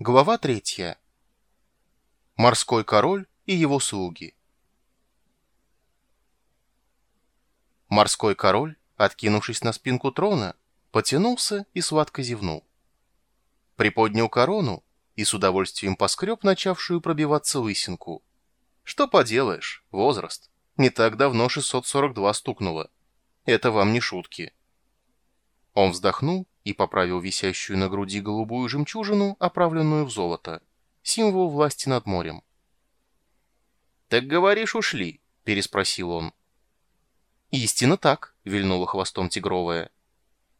Глава третья. Морской король и его слуги. Морской король, откинувшись на спинку трона, потянулся и сладко зевнул. Приподнял корону и с удовольствием поскреб начавшую пробиваться лысинку. Что поделаешь, возраст. Не так давно 642 стукнуло. Это вам не шутки. Он вздохнул и поправил висящую на груди голубую жемчужину, оправленную в золото. Символ власти над морем. «Так говоришь, ушли?» — переспросил он. «Истинно так», — вильнула хвостом тигровая.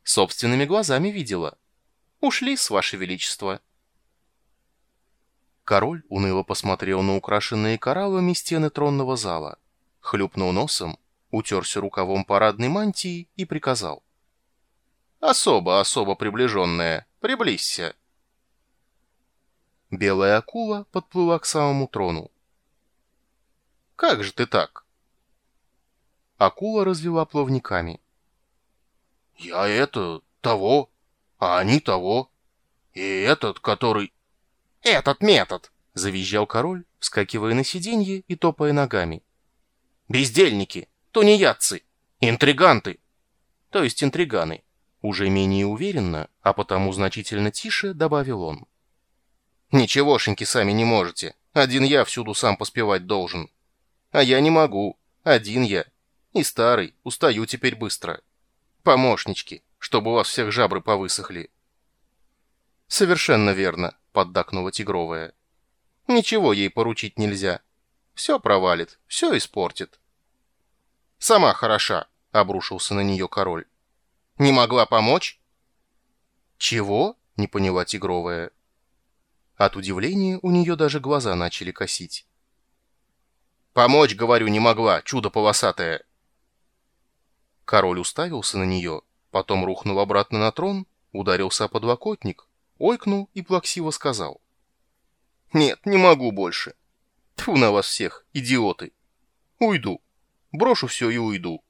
«Собственными глазами видела. Ушли, с ваше величество». Король уныло посмотрел на украшенные кораллами стены тронного зала, хлюпнул носом, утерся рукавом парадной мантии и приказал. Особо-особо приближенная. Приблизься. Белая акула подплыла к самому трону. «Как же ты так?» Акула развела плавниками. «Я это... того, а они того. И этот, который...» «Этот метод!» — завизжал король, вскакивая на сиденье и топая ногами. «Бездельники! Тунеядцы! Интриганты!» То есть интриганы. Уже менее уверенно, а потому значительно тише, добавил он. «Ничегошеньки сами не можете. Один я всюду сам поспевать должен. А я не могу. Один я. И старый. Устаю теперь быстро. Помощнички, чтобы у вас всех жабры повысохли». «Совершенно верно», — поддакнула Тигровая. «Ничего ей поручить нельзя. Все провалит, все испортит». «Сама хороша», — обрушился на нее король. Не могла помочь?» «Чего?» — не поняла Тигровая. От удивления у нее даже глаза начали косить. «Помочь, говорю, не могла, чудо полосатое!» Король уставился на нее, потом рухнул обратно на трон, ударился о подлокотник, ойкнул и плаксиво сказал. «Нет, не могу больше. Тьфу на вас всех, идиоты! Уйду. Брошу все и уйду.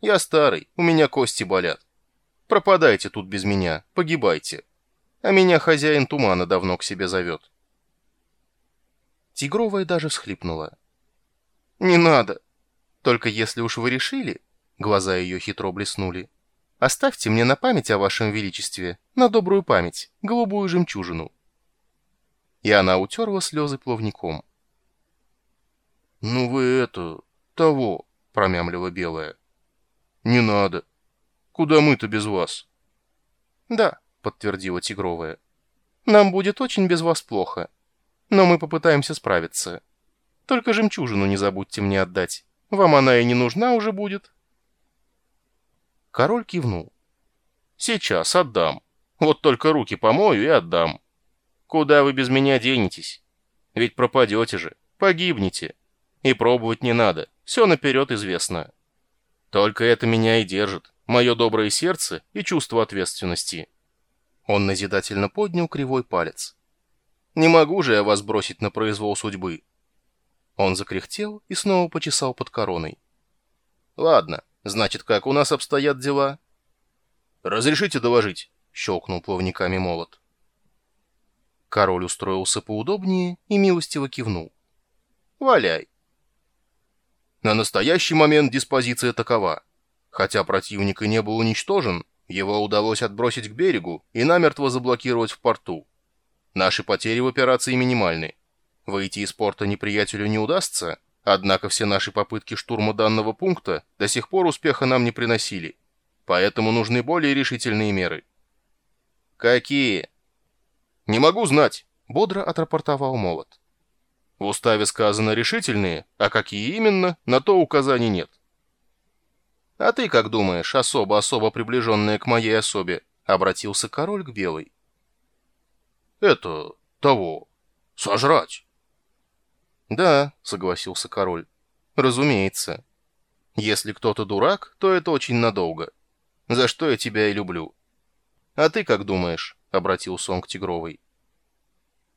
Я старый, у меня кости болят. Пропадайте тут без меня, погибайте. А меня хозяин тумана давно к себе зовет. Тигровая даже всхлипнула. «Не надо. Только если уж вы решили...» Глаза ее хитро блеснули. «Оставьте мне на память о вашем величестве, на добрую память, голубую жемчужину». И она утерла слезы плавником. «Ну вы это... того...» — промямлила белая. «Не надо. Куда мы-то без вас?» «Да», — подтвердила Тигровая. «Нам будет очень без вас плохо. Но мы попытаемся справиться. Только жемчужину не забудьте мне отдать. Вам она и не нужна уже будет». Король кивнул. «Сейчас отдам. Вот только руки помою и отдам. Куда вы без меня денетесь? Ведь пропадете же, погибнете. И пробовать не надо, все наперед известно. Только это меня и держит мое доброе сердце и чувство ответственности». Он назидательно поднял кривой палец. «Не могу же я вас бросить на произвол судьбы». Он закряхтел и снова почесал под короной. «Ладно, значит, как у нас обстоят дела?» «Разрешите доложить», — щелкнул плавниками молот. Король устроился поудобнее и милостиво кивнул. «Валяй». На настоящий момент диспозиция такова. Хотя противник и не был уничтожен, его удалось отбросить к берегу и намертво заблокировать в порту. Наши потери в операции минимальны. Выйти из порта неприятелю не удастся, однако все наши попытки штурма данного пункта до сих пор успеха нам не приносили. Поэтому нужны более решительные меры. Какие? Не могу знать, бодро отрапортовал Молот. В уставе сказано решительные, а какие именно, на то указаний нет. «А ты как думаешь, особо-особо приближенная к моей особе?» — обратился король к Белой. «Это... того... сожрать». «Да», — согласился король. «Разумеется. Если кто-то дурак, то это очень надолго. За что я тебя и люблю». «А ты как думаешь?» — обратился он к Тигровой.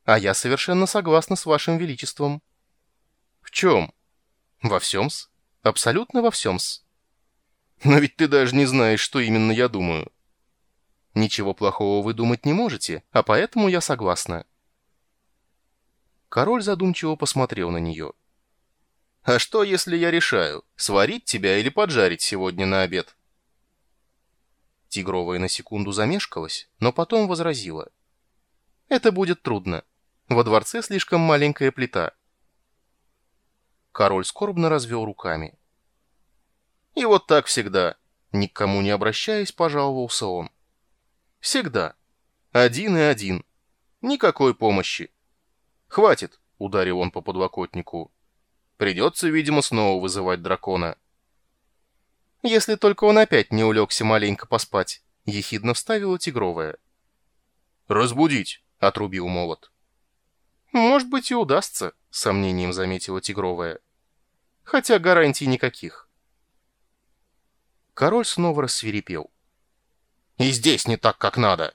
«А я совершенно согласна с вашим величеством». «В чем?» «Во всем-с. Абсолютно во всем-с». Но ведь ты даже не знаешь, что именно я думаю. Ничего плохого вы думать не можете, а поэтому я согласна. Король задумчиво посмотрел на нее. «А что, если я решаю, сварить тебя или поджарить сегодня на обед?» Тигровая на секунду замешкалась, но потом возразила. «Это будет трудно. Во дворце слишком маленькая плита». Король скорбно развел руками. «И вот так всегда», — ни к кому не обращаясь, пожаловался он. «Всегда. Один и один. Никакой помощи. Хватит», — ударил он по подлокотнику. «Придется, видимо, снова вызывать дракона». «Если только он опять не улегся маленько поспать», — ехидно вставила тигровая. «Разбудить», — отрубил молот. «Может быть, и удастся», — с сомнением заметила тигровая. «Хотя гарантий никаких». Король снова рассверепел. «И здесь не так, как надо.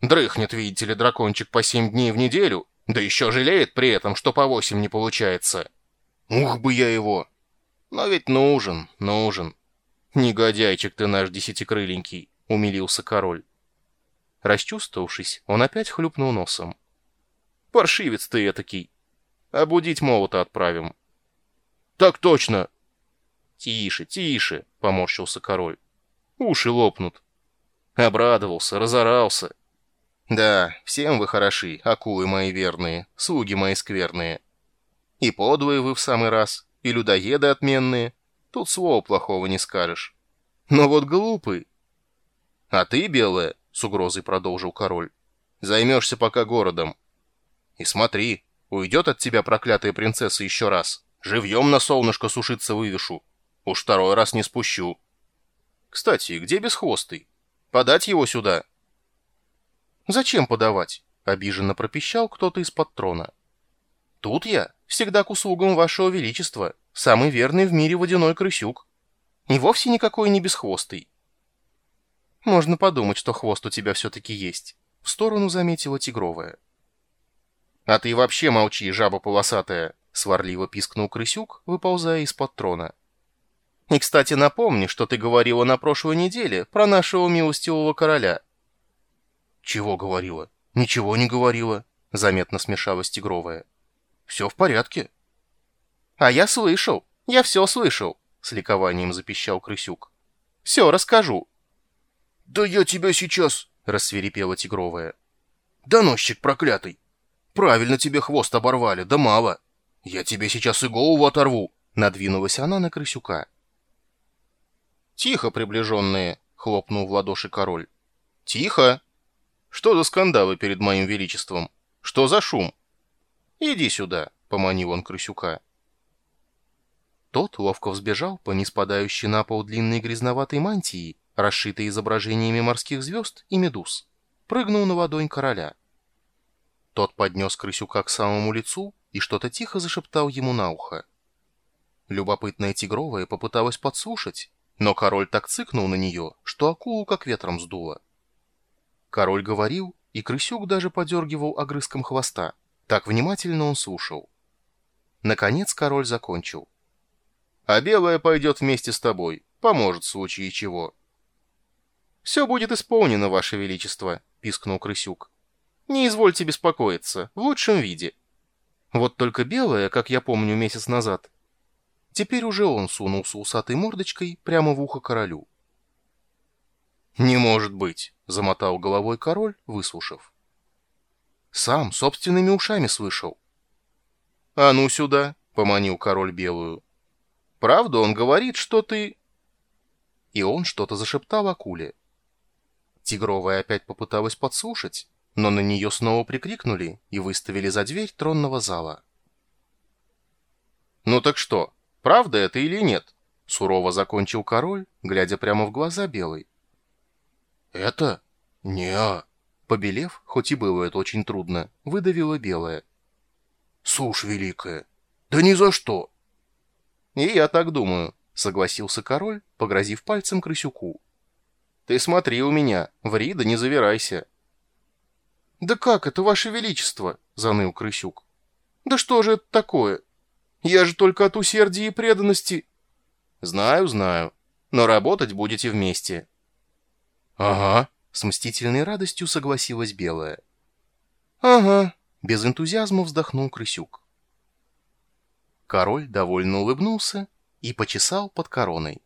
Дрыхнет, видите ли, дракончик по семь дней в неделю, да еще жалеет при этом, что по восемь не получается. Ух бы я его! Но ведь нужен, нужен. Негодяйчик ты наш десятикрыленький, умилился король. Расчувствовавшись, он опять хлюпнул носом. Паршивец ты этакий. Обудить молота отправим. Так точно. Тише, тише, поморщился король. Уши лопнут. Обрадовался, разорался. Да, всем вы хороши, акулы мои верные, слуги мои скверные. И подлые вы в самый раз, и людоеды отменные. Тут слова плохого не скажешь. Но вот глупый. А ты, белая, с угрозой продолжил король, займешься пока городом. И смотри, уйдет от тебя проклятая принцесса еще раз. Живьем на солнышко сушиться вывешу. Уж второй раз не спущу. Кстати, где бесхвостый? Подать его сюда. «Зачем подавать?» — обиженно пропищал кто-то из-под трона. «Тут я, всегда к услугам вашего величества, самый верный в мире водяной крысюк. И вовсе никакой не бесхвостый». «Можно подумать, что хвост у тебя все-таки есть», — в сторону заметила тигровая. «А ты вообще молчи, жаба полосатая!» — сварливо пискнул крысюк, выползая из-под трона. «И, кстати, напомни, что ты говорила на прошлой неделе про нашего милостивого короля». «Чего говорила?» «Ничего не говорила», — заметно смешалась Тигровая. «Все в порядке». «А я слышал, я все слышал», — с ликованием запищал Крысюк. «Все расскажу». «Да я тебя сейчас...» — рассверепела Тигровая. «Доносчик проклятый! Правильно тебе хвост оборвали, да мало. Я тебе сейчас и голову оторву!» — надвинулась она на Крысюка. «Тихо, приближенные!» — хлопнул в ладоши король. «Тихо!» Что за скандалы перед моим величеством? Что за шум? Иди сюда, поманил он крысюка. Тот ловко взбежал по неспадающей на пол длинной грязноватой мантии, расшитой изображениями морских звезд и медуз. Прыгнул на ладонь короля. Тот поднес крысюка к самому лицу и что-то тихо зашептал ему на ухо. Любопытная тигровая попыталась подслушать, но король так цыкнул на нее, что акулу как ветром сдуло. Король говорил, и крысюк даже подергивал огрызком хвоста. Так внимательно он слушал. Наконец король закончил. «А белая пойдет вместе с тобой, поможет в случае чего». «Все будет исполнено, ваше величество», — пискнул крысюк. «Не извольте беспокоиться, в лучшем виде. Вот только белая, как я помню месяц назад». Теперь уже он сунулся усатой мордочкой прямо в ухо королю. «Не может быть!» — замотал головой король, выслушав. «Сам собственными ушами слышал». «А ну сюда!» — поманил король белую. «Правда он говорит, что ты...» И он что-то зашептал акуле. Тигровая опять попыталась подслушать, но на нее снова прикрикнули и выставили за дверь тронного зала. «Ну так что, правда это или нет?» — сурово закончил король, глядя прямо в глаза белой. «Это? не Побелев, хоть и было это очень трудно, выдавила белая. «Сушь великая! Да ни за что!» «И я так думаю», — согласился король, погрозив пальцем крысюку. «Ты смотри у меня, ври да не завирайся». «Да как это, ваше величество?» — заныл крысюк. «Да что же это такое? Я же только от усердия и преданности...» «Знаю, знаю, но работать будете вместе». «Ага», — с мстительной радостью согласилась Белая. «Ага», — Без энтузиазма вздохнул крысюк. Король довольно улыбнулся и почесал под короной.